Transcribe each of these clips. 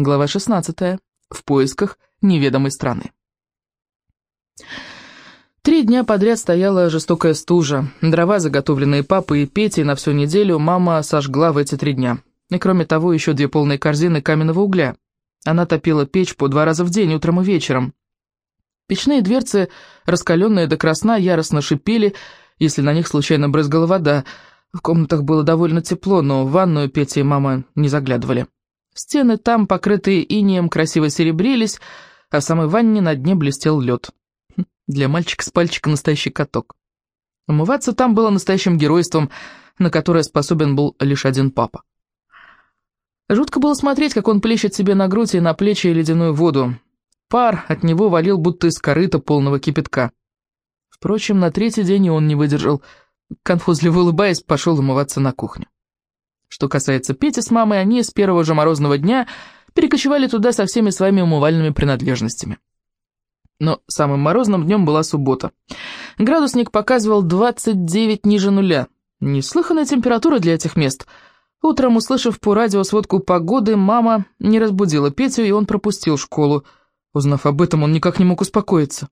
Глава 16. В поисках неведомой страны. Три дня подряд стояла жестокая стужа. Дрова, заготовленные папой и Петей на всю неделю, мама сожгла в эти три дня. И кроме того, еще две полные корзины каменного угля. Она топила печь по два раза в день, утром и вечером. Печные дверцы, раскаленные до красна, яростно шипели, если на них случайно брызгала вода. В комнатах было довольно тепло, но в ванную Петя и мама не заглядывали. Стены там, покрытые инеем, красиво серебрились, а в самой ванне на дне блестел лед. Хм, для мальчика с пальчика настоящий каток. Умываться там было настоящим геройством, на которое способен был лишь один папа. Жутко было смотреть, как он плещет себе на грудь и на плечи ледяную воду. Пар от него валил, будто из корыта полного кипятка. Впрочем, на третий день он не выдержал. Конфузливо улыбаясь, пошел умываться на кухню. Что касается Пети с мамой, они с первого же морозного дня перекочевали туда со всеми своими умывальными принадлежностями. Но самым морозным днем была суббота. Градусник показывал 29 ниже нуля. Неслыханная температура для этих мест — Утром, услышав по радио сводку погоды, мама не разбудила Петю, и он пропустил школу. Узнав об этом, он никак не мог успокоиться.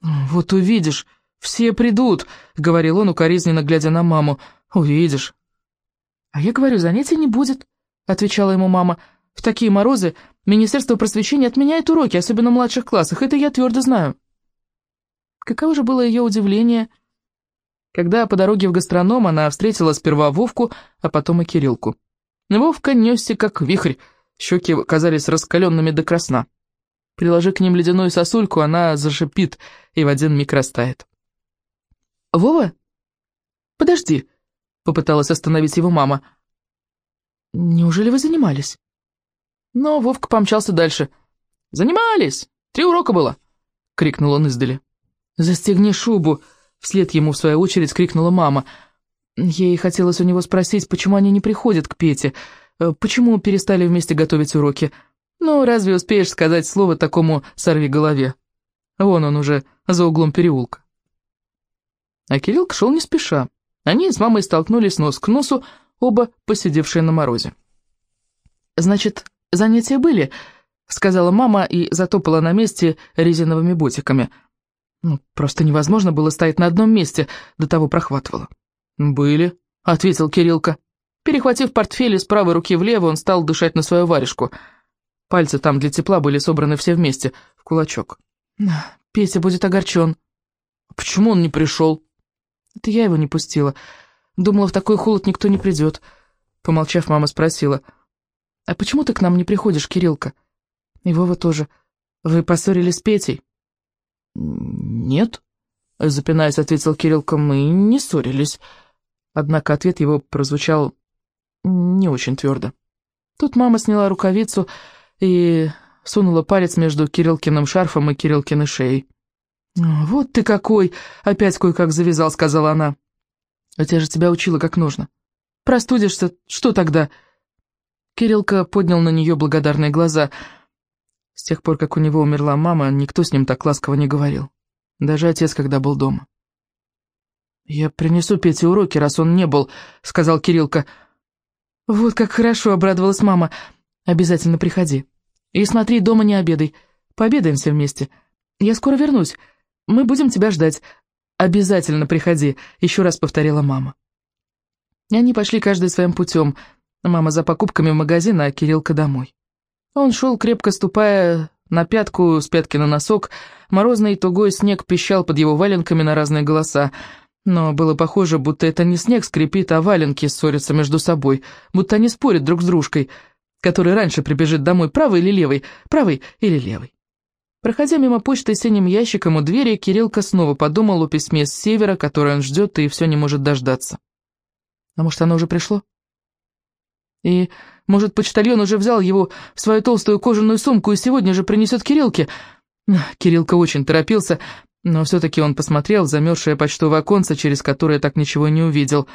«Вот увидишь, все придут», — говорил он, укоризненно глядя на маму. «Увидишь». «А я говорю, занятий не будет», — отвечала ему мама. «В такие морозы Министерство просвещения отменяет уроки, особенно в младших классах, это я твердо знаю». Каково же было ее удивление, — когда по дороге в гастроном она встретила сперва Вовку, а потом и Кириллку. Вовка несся как вихрь, щеки казались раскаленными до красна. Приложи к ним ледяную сосульку, она зашипит и в один миг растает. «Вова? Подожди!» — попыталась остановить его мама. «Неужели вы занимались?» Но Вовка помчался дальше. «Занимались! Три урока было!» — крикнул он издали. «Застегни шубу!» Вслед ему, в свою очередь, крикнула мама. Ей хотелось у него спросить, почему они не приходят к Пете, э, почему перестали вместе готовить уроки. Ну, разве успеешь сказать слово такому сорви голове? Вон он уже, за углом переулка. А Кириллка шел не спеша. Они с мамой столкнулись нос к носу, оба посидевшие на морозе. «Значит, занятия были?» — сказала мама и затопала на месте резиновыми ботиками — ну, просто невозможно было стоять на одном месте, до того прохватывало. «Были», — ответил Кириллка. Перехватив портфель из правой руки влево, он стал дышать на свою варежку. Пальцы там для тепла были собраны все вместе, в кулачок. «Петя будет огорчен». «Почему он не пришел?» «Это я его не пустила. Думала, в такой холод никто не придет». Помолчав, мама спросила. «А почему ты к нам не приходишь, Кириллка?» «И Вова тоже. Вы поссорились с Петей?» «Нет», — запинаясь, ответил Кириллка, — «мы не ссорились». Однако ответ его прозвучал не очень твердо. Тут мама сняла рукавицу и сунула палец между Кириллкиным шарфом и Кириллкиной шеей. «Вот ты какой!» — опять кое-как завязал, — сказала она. «А я же тебя учила как нужно. Простудишься, что тогда?» Кириллка поднял на нее благодарные глаза — с тех пор, как у него умерла мама, никто с ним так ласково не говорил. Даже отец, когда был дома. «Я принесу Пете уроки, раз он не был», — сказал Кириллка. «Вот как хорошо», — обрадовалась мама. «Обязательно приходи. И смотри, дома не обедай. Пообедаем все вместе. Я скоро вернусь. Мы будем тебя ждать. Обязательно приходи», — еще раз повторила мама. И они пошли каждый своим путем. Мама за покупками в магазин, а Кириллка домой. Он шел, крепко ступая на пятку, с пятки на носок. Морозный и тугой снег пищал под его валенками на разные голоса. Но было похоже, будто это не снег скрипит, а валенки ссорятся между собой, будто они спорят друг с дружкой, который раньше прибежит домой правый или левый, правый или левый. Проходя мимо почты синим ящиком у двери, Кириллка снова подумал о письме с севера, которое он ждет и все не может дождаться. А может, оно уже пришло? И, может, почтальон уже взял его в свою толстую кожаную сумку и сегодня же принесет Кириллке? Кириллка очень торопился, но все-таки он посмотрел в замерзшее почтовое оконце, через которое так ничего не увидел.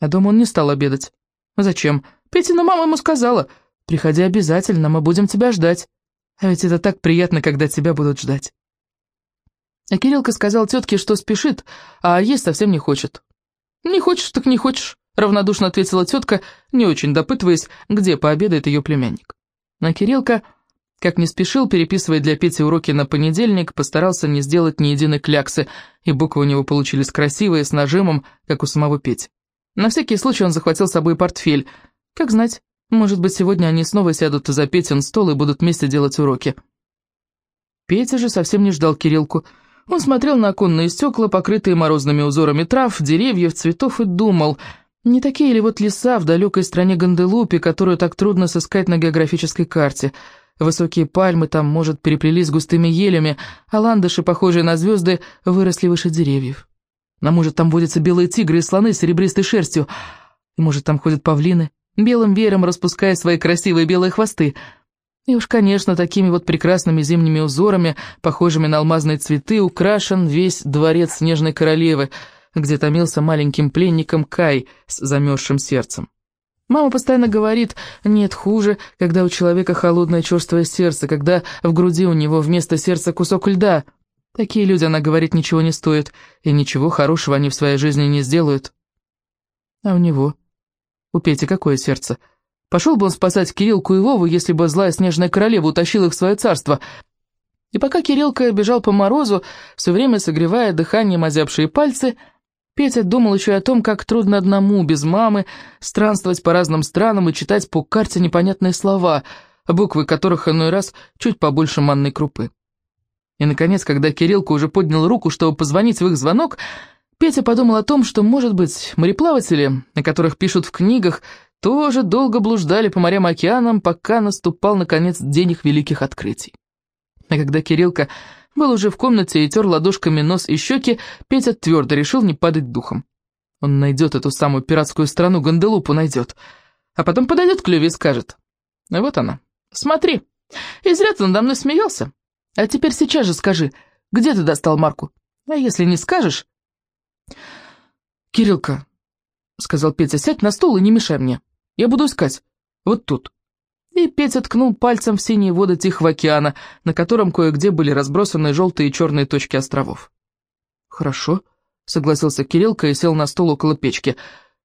А дома он не стал обедать. Зачем? Петина мама ему сказала, приходи обязательно, мы будем тебя ждать. А ведь это так приятно, когда тебя будут ждать. А Кириллка сказал тетке, что спешит, а есть совсем не хочет. «Не хочешь, так не хочешь», — равнодушно ответила тетка, не очень допытываясь, где пообедает ее племянник. Но Кириллка, как не спешил, переписывая для Пети уроки на понедельник, постарался не сделать ни единой кляксы, и буквы у него получились красивые, с нажимом, как у самого Пети. На всякий случай он захватил с собой портфель. Как знать, может быть, сегодня они снова сядут за Петин стол и будут вместе делать уроки. Петя же совсем не ждал Кириллку. Он смотрел на оконные стекла, покрытые морозными узорами трав, деревьев, цветов, и думал, не такие ли вот леса в далекой стране Ганделупи, которую так трудно сыскать на географической карте. Высокие пальмы там, может, переплелись густыми елями, а ландыши, похожие на звезды, выросли выше деревьев. А может, там водятся белые тигры и слоны с серебристой шерстью, и может, там ходят павлины, белым веером распуская свои красивые белые хвосты — и уж, конечно, такими вот прекрасными зимними узорами, похожими на алмазные цветы, украшен весь дворец Снежной Королевы, где томился маленьким пленником Кай с замерзшим сердцем. Мама постоянно говорит, нет хуже, когда у человека холодное черствое сердце, когда в груди у него вместо сердца кусок льда. Такие люди, она говорит, ничего не стоят, и ничего хорошего они в своей жизни не сделают. А у него? У Пети какое сердце? — Пошел бы он спасать Кириллку и Вову, если бы злая снежная королева утащила их в свое царство. И пока Кириллка бежал по морозу, все время согревая дыханием озябшие пальцы, Петя думал еще и о том, как трудно одному, без мамы, странствовать по разным странам и читать по карте непонятные слова, буквы которых иной раз чуть побольше манной крупы. И, наконец, когда Кириллка уже поднял руку, чтобы позвонить в их звонок, Петя подумал о том, что, может быть, мореплаватели, о которых пишут в книгах, тоже долго блуждали по морям и океанам, пока наступал, наконец, день их великих открытий. А когда Кириллка был уже в комнате и тер ладошками нос и щеки, Петя твердо решил не падать духом. Он найдет эту самую пиратскую страну, Ганделупу найдет. А потом подойдет к Леве и скажет. «А вот она. Смотри. И зря ты надо мной смеялся. А теперь сейчас же скажи, где ты достал Марку? А если не скажешь...» «Кириллка», — сказал Петя, — «сядь на стол и не мешай мне». Я буду искать. Вот тут». И Петя ткнул пальцем в синие воды Тихого океана, на котором кое-где были разбросаны желтые и черные точки островов. «Хорошо», — согласился Кириллка и сел на стол около печки.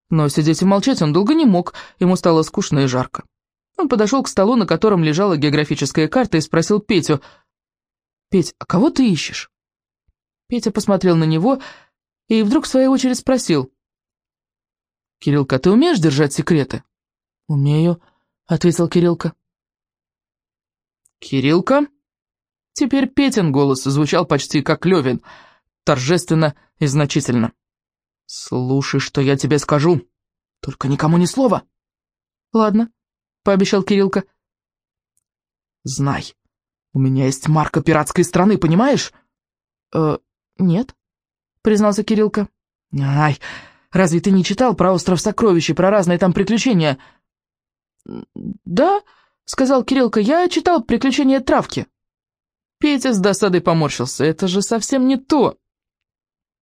Но сидеть и молчать он долго не мог, ему стало скучно и жарко. Он подошел к столу, на котором лежала географическая карта, и спросил Петю, «Петь, а кого ты ищешь?» Петя посмотрел на него вдруг в свою очередь спросил, «Кириллка, ты умеешь держать секреты?» «Умею», — ответил Кириллка. «Кириллка?» Теперь Петин голос звучал почти как Левин, торжественно и значительно. «Слушай, что я тебе скажу, только никому ни слова». «Ладно», — пообещал Кириллка. «Знай, у меня есть марка пиратской страны, понимаешь?» «Э, нет», — признался Кириллка. «Ай, разве ты не читал про остров сокровищ и про разные там приключения?» «Да», — сказал Кириллка, — «я читал «Приключения травки». Петя с досадой поморщился. «Это же совсем не то».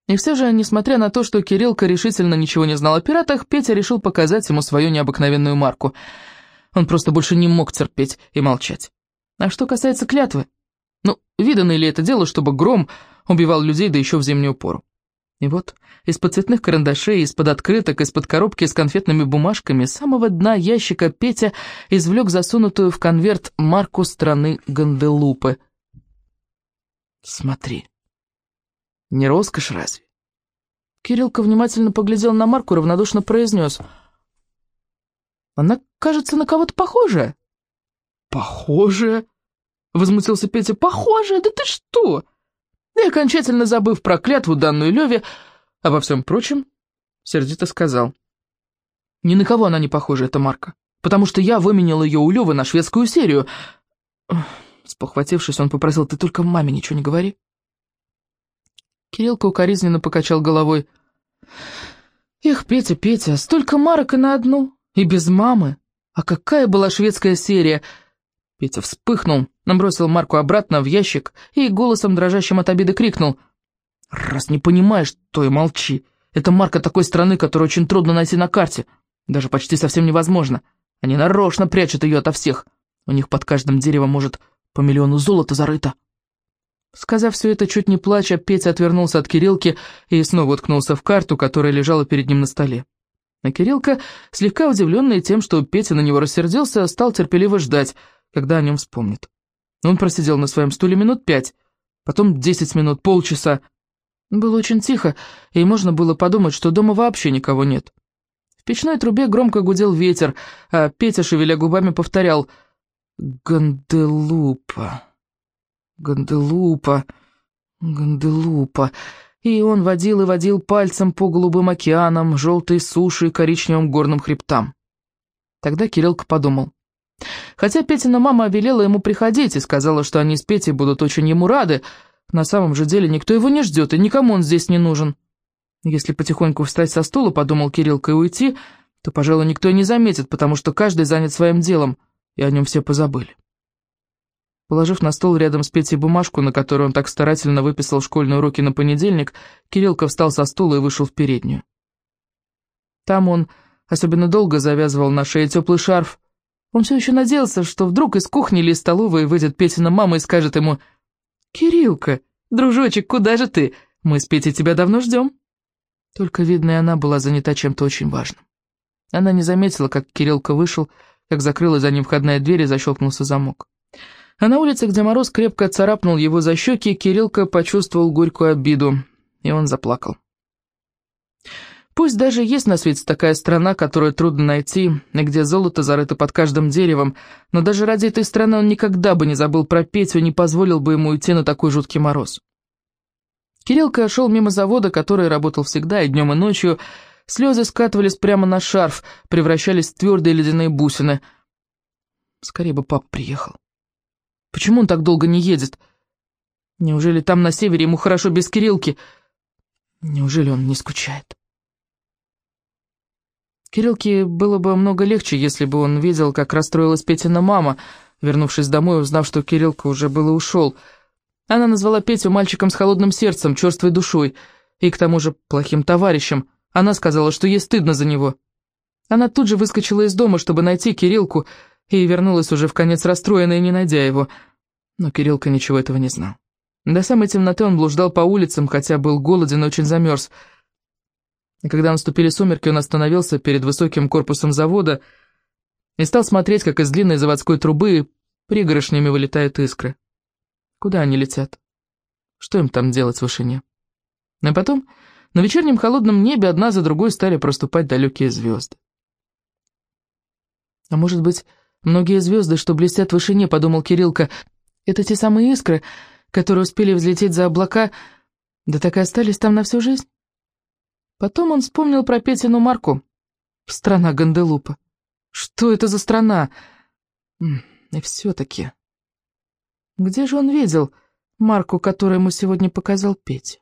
И все же, несмотря на то, что Кириллка решительно ничего не знал о пиратах, Петя решил показать ему свою необыкновенную марку. Он просто больше не мог терпеть и молчать. А что касается клятвы, ну, видано ли это дело, чтобы гром убивал людей, да еще в зимнюю пору? И вот из-под цветных карандашей, из-под открыток, из-под коробки с конфетными бумажками, с самого дна ящика Петя извлек засунутую в конверт марку страны Ганделупы. «Смотри, не роскошь разве?» Кириллка внимательно поглядел на марку, равнодушно произнес. «Она, кажется, на кого-то похожая». «Похожая?» — возмутился Петя. «Похожая? Да ты что?» И окончательно забыв про клятву, данную Леве, обо всем прочем, сердито сказал. «Ни на кого она не похожа, эта марка, потому что я выменял ее у Левы на шведскую серию». Спохватившись, он попросил, «Ты только маме ничего не говори». Кириллка укоризненно покачал головой. «Эх, Петя, Петя, столько марок и на одну, и без мамы. А какая была шведская серия!» Петя вспыхнул, набросил марку обратно в ящик и голосом, дрожащим от обиды, крикнул. «Раз не понимаешь, то и молчи. Это марка такой страны, которую очень трудно найти на карте. Даже почти совсем невозможно. Они нарочно прячут ее ото всех. У них под каждым деревом, может, по миллиону золота зарыто». Сказав все это, чуть не плача, Петя отвернулся от Кириллки и снова уткнулся в карту, которая лежала перед ним на столе. А Кириллка, слегка удивленный тем, что Петя на него рассердился, стал терпеливо ждать — когда о нем вспомнит. Он просидел на своем стуле минут пять, потом десять минут, полчаса. Было очень тихо, и можно было подумать, что дома вообще никого нет. В печной трубе громко гудел ветер, а Петя, шевеля губами, повторял «Ганделупа, Ганделупа, Ганделупа». И он водил и водил пальцем по голубым океанам, желтой суши и коричневым горным хребтам. Тогда Кириллка подумал. Хотя Петина мама велела ему приходить и сказала, что они с Петей будут очень ему рады, на самом же деле никто его не ждет, и никому он здесь не нужен. Если потихоньку встать со стула, подумал Кириллка, и уйти, то, пожалуй, никто и не заметит, потому что каждый занят своим делом, и о нем все позабыли. Положив на стол рядом с Петей бумажку, на которую он так старательно выписал школьные уроки на понедельник, Кириллка встал со стула и вышел в переднюю. Там он особенно долго завязывал на шее теплый шарф. Он все еще надеялся, что вдруг из кухни или из столовой выйдет Петина мама и скажет ему «Кириллка, дружочек, куда же ты? Мы с Петей тебя давно ждем». Только, видно, и она была занята чем-то очень важным. Она не заметила, как Кириллка вышел, как закрылась за ним входная дверь и защелкнулся замок. А на улице, где мороз крепко царапнул его за щеки, Кириллка почувствовал горькую обиду, и он заплакал. Пусть даже есть на свете такая страна, которую трудно найти, где золото зарыто под каждым деревом, но даже ради этой страны он никогда бы не забыл про Петю и не позволил бы ему уйти на такой жуткий мороз. Кириллка шел мимо завода, который работал всегда, и днем, и ночью. Слезы скатывались прямо на шарф, превращались в твердые ледяные бусины. Скорее бы папа приехал. Почему он так долго не едет? Неужели там на севере ему хорошо без Кириллки? Неужели он не скучает? Кириллке было бы много легче, если бы он видел, как расстроилась Петина мама, вернувшись домой, узнав, что Кириллка уже было ушел. Она назвала Петю мальчиком с холодным сердцем, черствой душой, и к тому же плохим товарищем. Она сказала, что ей стыдно за него. Она тут же выскочила из дома, чтобы найти Кириллку, и вернулась уже в конец расстроенная, не найдя его. Но Кириллка ничего этого не знал. До самой темноты он блуждал по улицам, хотя был голоден и очень замерз. И когда наступили сумерки, он остановился перед высоким корпусом завода и стал смотреть, как из длинной заводской трубы пригоршнями вылетают искры. Куда они летят? Что им там делать в вышине? А потом на вечернем холодном небе одна за другой стали проступать далекие звезды. А может быть, многие звезды, что блестят в вышине, подумал Кириллка, это те самые искры, которые успели взлететь за облака, да так и остались там на всю жизнь? Потом он вспомнил про Петину марку. Страна Ганделупа. Что это за страна? И все-таки... Где же он видел марку, которую ему сегодня показал Петя?